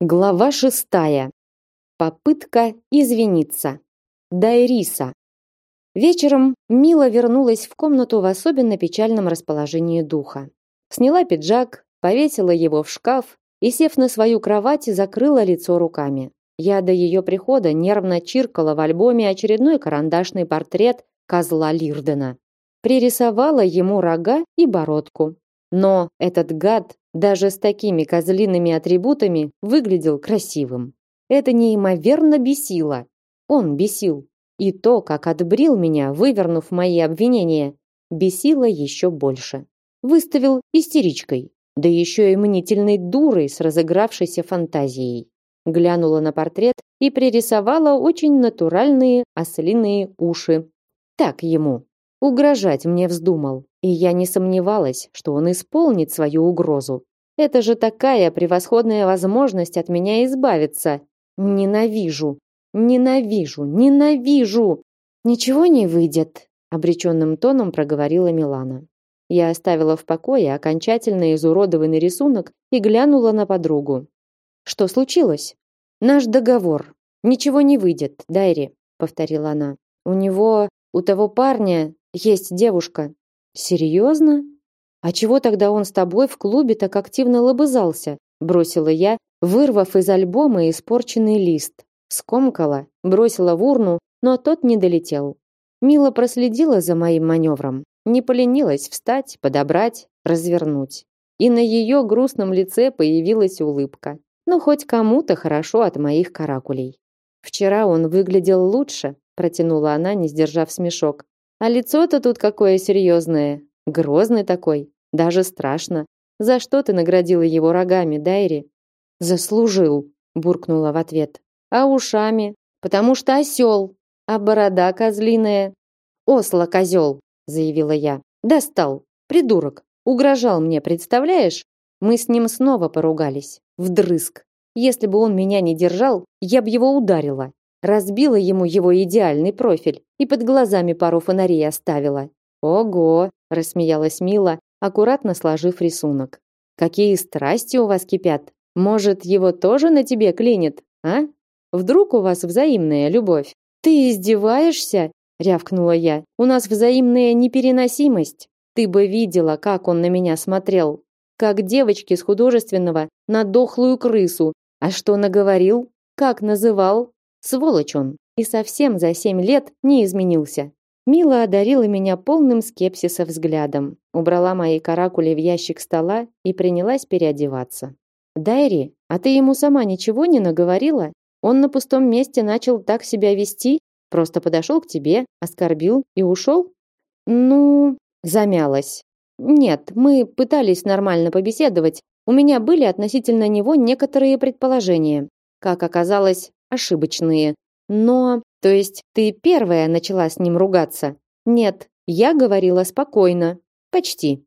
Глава шестая. Попытка извиниться. Дайриса. Вечером Мила вернулась в комнату в особенно печальном расположении духа. Сняла пиджак, повесила его в шкаф и, сев на свою кровать, закрыла лицо руками. Я до ее прихода нервно чиркала в альбоме очередной карандашный портрет козла Лирдена. Пририсовала ему рога и бородку. Но этот гад даже с такими козлиными атрибутами выглядел красивым. Это неимоверно бесило. Он бесил. И то, как отбрил меня, вывернув мои обвинения, бесило еще больше. Выставил истеричкой, да еще и мнительной дурой с разыгравшейся фантазией. Глянула на портрет и пририсовала очень натуральные ослиные уши. Так ему. Угрожать мне вздумал, и я не сомневалась, что он исполнит свою угрозу. Это же такая превосходная возможность от меня избавиться. Ненавижу, ненавижу, ненавижу. Ничего не выйдет, обреченным тоном проговорила Милана. Я оставила в покое окончательно изуродованный рисунок и глянула на подругу. Что случилось? Наш договор. Ничего не выйдет, Дайри, повторила она. У него, у того парня есть девушка. Серьезно? А чего тогда он с тобой в клубе так активно лобызался? бросила я, вырвав из альбома испорченный лист. Скомкала, бросила в урну, но тот не долетел. Мила проследила за моим маневром, не поленилась встать, подобрать, развернуть. И на ее грустном лице появилась улыбка. Ну хоть кому-то хорошо от моих каракулей. Вчера он выглядел лучше, протянула она, не сдержав смешок. А лицо-то тут какое серьезное, грозный такой, даже страшно. За что ты наградила его рогами, Дайри? Заслужил, буркнула в ответ. А ушами? Потому что осел. А борода козлиная. Осло козел, заявила я. Достал, придурок. Угрожал мне, представляешь? Мы с ним снова поругались. Вдрызг. Если бы он меня не держал, я б его ударила разбила ему его идеальный профиль и под глазами пару фонарей оставила. Ого, рассмеялась Мила, аккуратно сложив рисунок. Какие страсти у вас кипят? Может, его тоже на тебе клинит, а? Вдруг у вас взаимная любовь? Ты издеваешься? рявкнула я. У нас взаимная непереносимость. Ты бы видела, как он на меня смотрел, как девочки с художественного на дохлую крысу. А что наговорил? Как называл? Сволочь он, и совсем за семь лет не изменился. Мила одарила меня полным скепсиса взглядом, убрала мои каракули в ящик стола и принялась переодеваться. «Дайри, а ты ему сама ничего не наговорила? Он на пустом месте начал так себя вести? Просто подошел к тебе, оскорбил и ушел?» «Ну...» замялась. «Нет, мы пытались нормально побеседовать. У меня были относительно него некоторые предположения. Как оказалось, ошибочные. Но, то есть ты первая начала с ним ругаться? Нет, я говорила спокойно. Почти.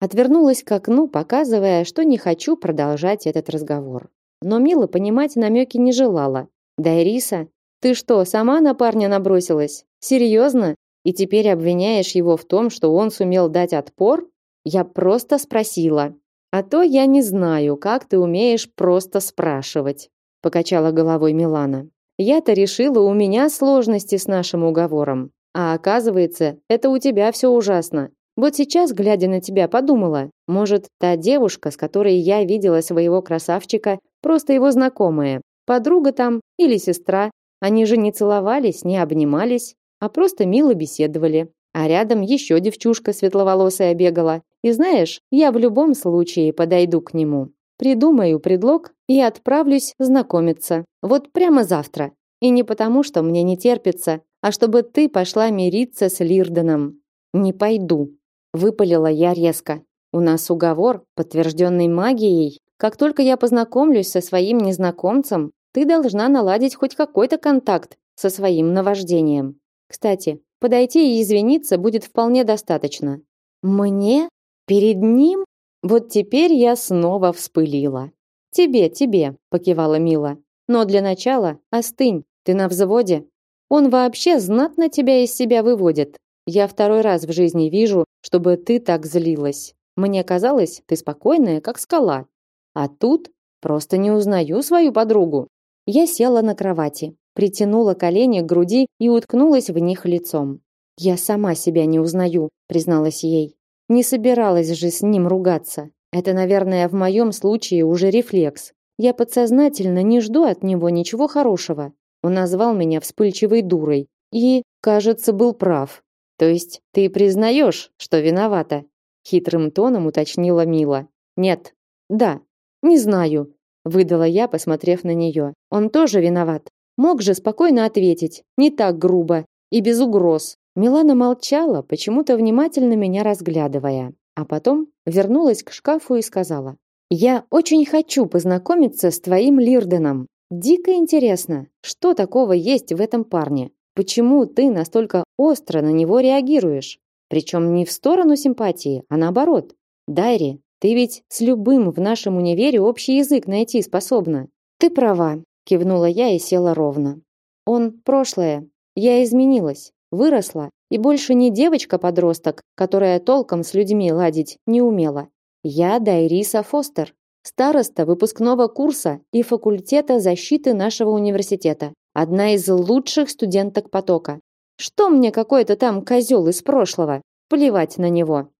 Отвернулась к окну, показывая, что не хочу продолжать этот разговор. Но Мила понимать намеки не желала. Дайриса, ты что, сама на парня набросилась? Серьезно? И теперь обвиняешь его в том, что он сумел дать отпор? Я просто спросила. А то я не знаю, как ты умеешь просто спрашивать покачала головой Милана. Я-то решила, у меня сложности с нашим уговором. А оказывается, это у тебя все ужасно. Вот сейчас, глядя на тебя, подумала, может, та девушка, с которой я видела своего красавчика, просто его знакомая, подруга там или сестра. Они же не целовались, не обнимались, а просто мило беседовали. А рядом еще девчушка светловолосая бегала. И знаешь, я в любом случае подойду к нему. Придумаю предлог и отправлюсь знакомиться. Вот прямо завтра. И не потому, что мне не терпится, а чтобы ты пошла мириться с Лирденом. Не пойду, выпалила я резко. У нас уговор, подтвержденный магией. Как только я познакомлюсь со своим незнакомцем, ты должна наладить хоть какой-то контакт со своим наваждением. Кстати, подойти и извиниться будет вполне достаточно. Мне? Перед ним? Вот теперь я снова вспылила. Тебе, тебе, покивала Мила. Но для начала остынь. Ты на взводе. Он вообще знатно тебя из себя выводит. Я второй раз в жизни вижу, чтобы ты так злилась. Мне казалось, ты спокойная, как скала. А тут Просто не узнаю свою подругу. Я села на кровати, притянула колени к груди и уткнулась в них лицом. Я сама себя не узнаю, призналась ей. Не собиралась же с ним ругаться. Это, наверное, в моем случае уже рефлекс. Я подсознательно не жду от него ничего хорошего. Он назвал меня вспыльчивой дурой и, кажется, был прав. То есть ты признаешь, что виновата? Хитрым тоном уточнила Мила. Нет. Да. Не знаю, выдала я, посмотрев на нее. Он тоже виноват. Мог же спокойно ответить, не так грубо и без угроз. Милана молчала, почему-то внимательно меня разглядывая, а потом вернулась к шкафу и сказала: "Я очень хочу познакомиться с твоим Лирденом. Дико интересно, что такого есть в этом парне? Почему ты настолько остро на него реагируешь? Причем не в сторону симпатии, а наоборот. Дайри, ты ведь с любым в нашем универе общий язык найти способна. Ты права, кивнула я и села ровно. Он прошлое. Я изменилась выросла и больше не девочка-подросток, которая толком с людьми ладить не умела. Я Дайриса Фостер, староста выпускного курса и факультета защиты нашего университета, одна из лучших студенток потока. Что мне какой-то там козел из прошлого? Плевать на него.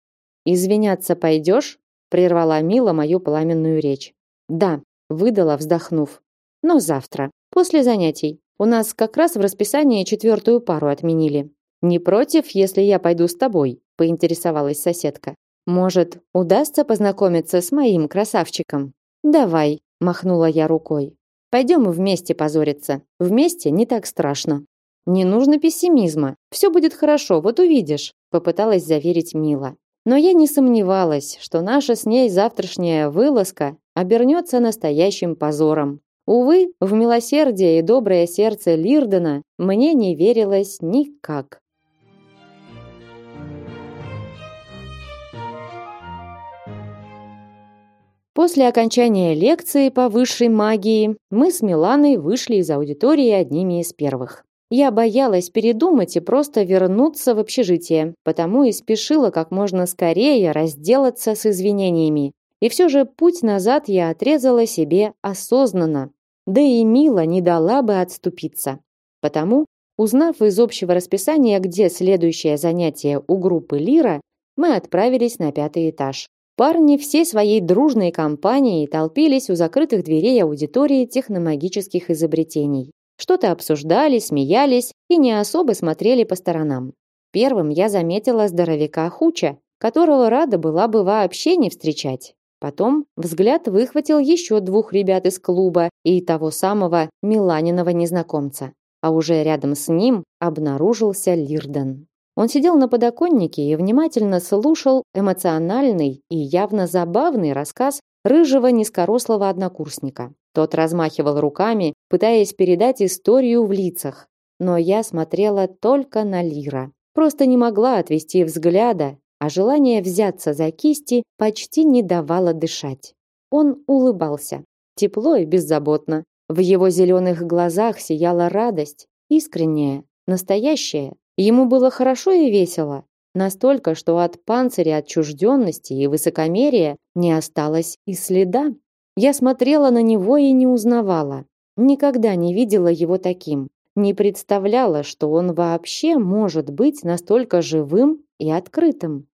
Извиняться пойдешь? прервала Мила мою пламенную речь. Да, выдала, вздохнув. Но завтра, после занятий. У нас как раз в расписании четвертую пару отменили. Не против, если я пойду с тобой, поинтересовалась соседка. Может, удастся познакомиться с моим красавчиком? Давай, махнула я рукой. Пойдем вместе позориться. Вместе не так страшно. Не нужно пессимизма. Все будет хорошо, вот увидишь, попыталась заверить Мила. Но я не сомневалась, что наша с ней завтрашняя вылазка обернется настоящим позором. Увы, в милосердие и доброе сердце Лирдена мне не верилось никак. После окончания лекции по высшей магии мы с Миланой вышли из аудитории одними из первых. Я боялась передумать и просто вернуться в общежитие, потому и спешила как можно скорее разделаться с извинениями. И все же путь назад я отрезала себе осознанно, да и Мила не дала бы отступиться. Потому, узнав из общего расписания, где следующее занятие у группы Лира, мы отправились на пятый этаж. Парни всей своей дружной компанией толпились у закрытых дверей аудитории техномагических изобретений. Что-то обсуждали, смеялись и не особо смотрели по сторонам. Первым я заметила здоровяка Хуча, которого рада была бы вообще не встречать. Потом взгляд выхватил еще двух ребят из клуба и того самого Миланиного незнакомца. А уже рядом с ним обнаружился Лирден. Он сидел на подоконнике и внимательно слушал эмоциональный и явно забавный рассказ рыжего низкорослого однокурсника. Тот размахивал руками, пытаясь передать историю в лицах. Но я смотрела только на Лира. Просто не могла отвести взгляда а желание взяться за кисти почти не давало дышать. Он улыбался, тепло и беззаботно. В его зеленых глазах сияла радость, искренняя, настоящая. Ему было хорошо и весело, настолько, что от панциря отчужденности и высокомерия не осталось и следа. Я смотрела на него и не узнавала. Никогда не видела его таким. Не представляла, что он вообще может быть настолько живым и открытым.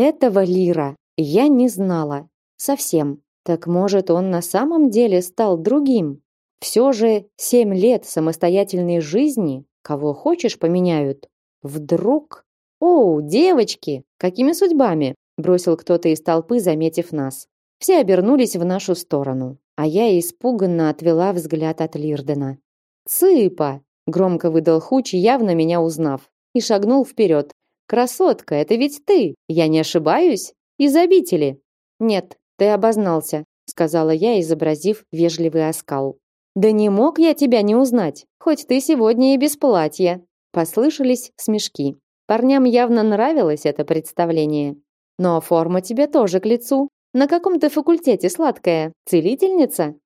Этого Лира я не знала. Совсем. Так может, он на самом деле стал другим? Все же семь лет самостоятельной жизни, кого хочешь поменяют. Вдруг... «О, девочки! Какими судьбами?» бросил кто-то из толпы, заметив нас. Все обернулись в нашу сторону, а я испуганно отвела взгляд от Лирдена. «Цыпа!» – громко выдал Хуч, явно меня узнав, и шагнул вперед, Красотка, это ведь ты, я не ошибаюсь? Из обители. Нет, ты обознался, сказала я, изобразив вежливый оскал. Да не мог я тебя не узнать, хоть ты сегодня и без платья. Послышались смешки. Парням явно нравилось это представление. Но форма тебе тоже к лицу. На каком ты факультете сладкая? Целительница?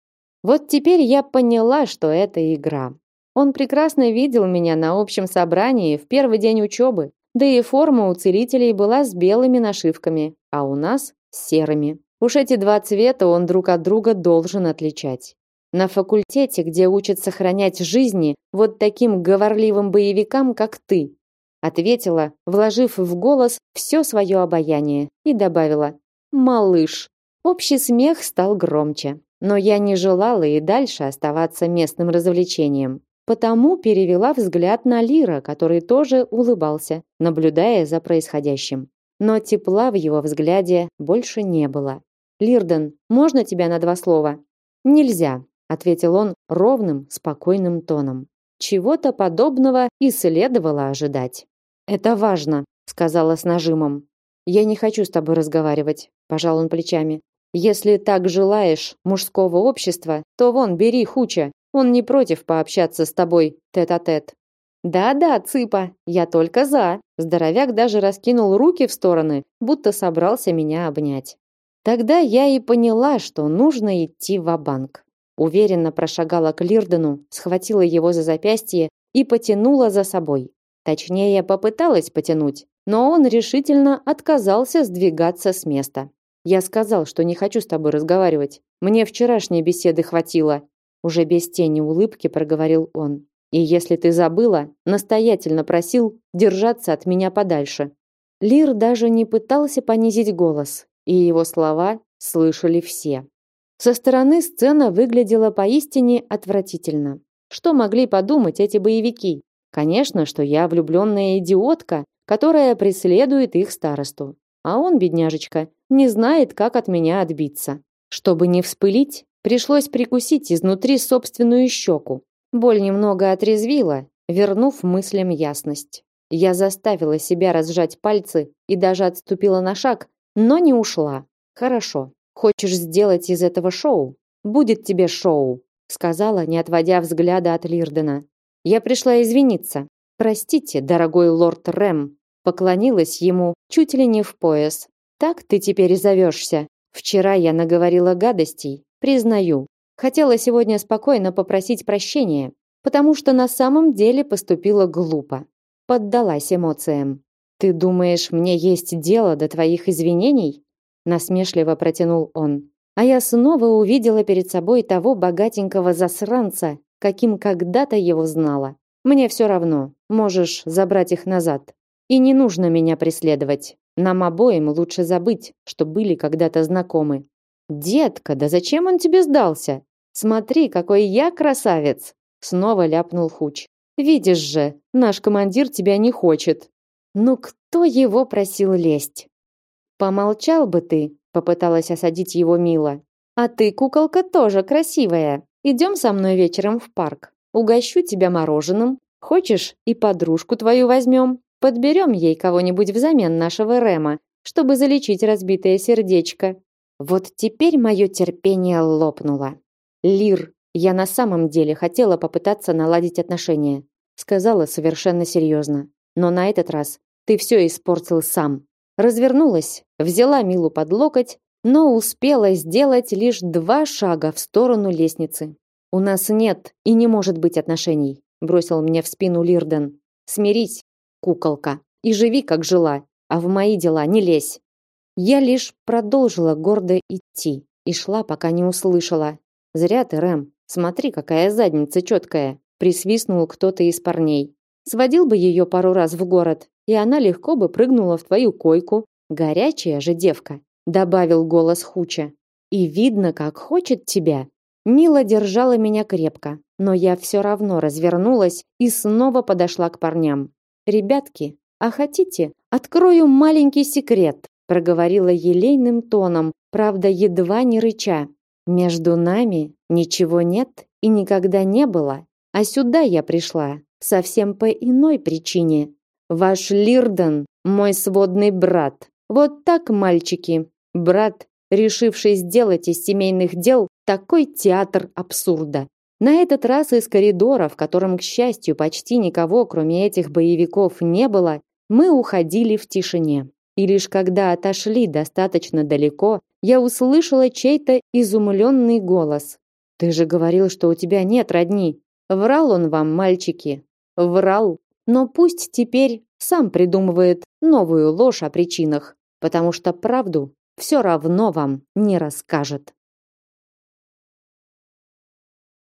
Вот теперь я поняла, что это игра. Он прекрасно видел меня на общем собрании в первый день учебы, да и форма у целителей была с белыми нашивками, а у нас с серыми. Уж эти два цвета он друг от друга должен отличать. На факультете, где учат сохранять жизни вот таким говорливым боевикам, как ты, ответила, вложив в голос все свое обаяние, и добавила: "Малыш". Общий смех стал громче, но я не желала и дальше оставаться местным развлечением. Потому перевела взгляд на Лира, который тоже улыбался, наблюдая за происходящим. Но тепла в его взгляде больше не было. Лирден, можно тебя на два слова? Нельзя, ответил он ровным, спокойным тоном. Чего-то подобного и следовало ожидать. Это важно, сказала с нажимом. Я не хочу с тобой разговаривать, пожал он плечами. Если так желаешь мужского общества, то вон бери Хуча. Он не против пообщаться с тобой тет-а-тет. -тет. Да-да, цыпа, я только за. Здоровяк даже раскинул руки в стороны, будто собрался меня обнять. Тогда я и поняла, что нужно идти в банк Уверенно прошагала к Лирдену, схватила его за запястье и потянула за собой. Точнее, попыталась потянуть, но он решительно отказался сдвигаться с места. Я сказал, что не хочу с тобой разговаривать. Мне вчерашней беседы хватило, уже без тени улыбки проговорил он. И если ты забыла, настоятельно просил держаться от меня подальше. Лир даже не пытался понизить голос, и его слова слышали все. Со стороны сцена выглядела поистине отвратительно. Что могли подумать эти боевики? Конечно, что я влюбленная идиотка, которая преследует их старосту. А он, бедняжечка, не знает, как от меня отбиться. Чтобы не вспылить, пришлось прикусить изнутри собственную щеку. Боль немного отрезвила, вернув мыслям ясность. Я заставила себя разжать пальцы и даже отступила на шаг, но не ушла. Хорошо. Хочешь сделать из этого шоу? Будет тебе шоу, сказала, не отводя взгляда от Лирдена. Я пришла извиниться. Простите, дорогой лорд Рэм, поклонилась ему чуть ли не в пояс. Так ты теперь и зовешься. Вчера я наговорила гадостей, признаю. Хотела сегодня спокойно попросить прощения, потому что на самом деле поступила глупо. Поддалась эмоциям. Ты думаешь, мне есть дело до твоих извинений? насмешливо протянул он. А я снова увидела перед собой того богатенького засранца, каким когда-то его знала. Мне все равно, можешь забрать их назад. И не нужно меня преследовать. Нам обоим лучше забыть, что были когда-то знакомы. Детка, да зачем он тебе сдался? Смотри, какой я красавец, снова ляпнул Хуч. Видишь же, наш командир тебя не хочет. Ну кто его просил лезть? Помолчал бы ты, попыталась осадить его Мила. А ты, куколка, тоже красивая. Идем со мной вечером в парк. Угощу тебя мороженым. Хочешь, и подружку твою возьмем. Подберем ей кого-нибудь взамен нашего Рема, чтобы залечить разбитое сердечко. Вот теперь мое терпение лопнуло. Лир, я на самом деле хотела попытаться наладить отношения, сказала совершенно серьезно. Но на этот раз ты все испортил сам. Развернулась, взяла Милу под локоть, но успела сделать лишь два шага в сторону лестницы. У нас нет и не может быть отношений, бросил мне в спину Лирден. Смирись, куколка, и живи как жила, а в мои дела не лезь. Я лишь продолжила гордо идти и шла, пока не услышала. Зря ты, Рэм, смотри, какая задница четкая, присвистнул кто-то из парней. Сводил бы ее пару раз в город, и она легко бы прыгнула в твою койку. Горячая же девка, добавил голос Хуча. И видно, как хочет тебя. Мила держала меня крепко, но я все равно развернулась и снова подошла к парням. Ребятки, а хотите, открою маленький секрет, проговорила елейным тоном, правда, едва не рыча. Между нами ничего нет и никогда не было, а сюда я пришла совсем по иной причине. Ваш Лирден мой сводный брат. Вот так, мальчики. Брат, решивший сделать из семейных дел такой театр абсурда. На этот раз из коридора, в котором, к счастью, почти никого, кроме этих боевиков, не было, мы уходили в тишине. И лишь когда отошли достаточно далеко, я услышала чей-то изумленный голос. «Ты же говорил, что у тебя нет родни!» Врал он вам, мальчики. Врал. Но пусть теперь сам придумывает новую ложь о причинах, потому что правду все равно вам не расскажет.